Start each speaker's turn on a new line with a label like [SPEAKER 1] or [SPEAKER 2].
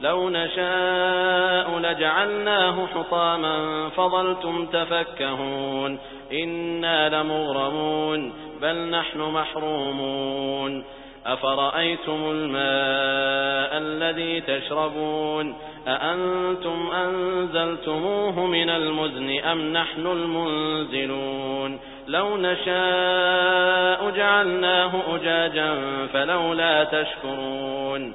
[SPEAKER 1] لو نشاء لجعلناه حطاما فظلتم تفكهون إنا لمغرمون بل نحن محرومون أفرأيتم الماء الذي تشربون أأنتم أنزلتموه من المزن أم نحن المنزلون لو نشاء جعلناه أجاجا فلولا تشكرون